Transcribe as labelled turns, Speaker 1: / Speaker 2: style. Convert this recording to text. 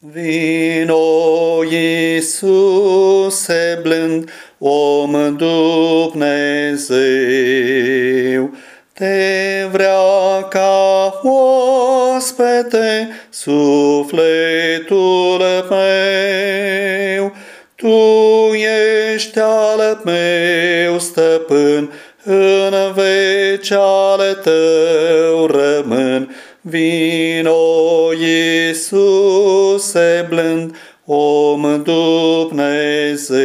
Speaker 1: Vino, Iisuse blând, om Dumnezeu, te vrea ca oaspete sufletul meu. Tu ești al meu stăpân, în veci al tău rămân. Vino, Iisuse blând, om Dumnezeu.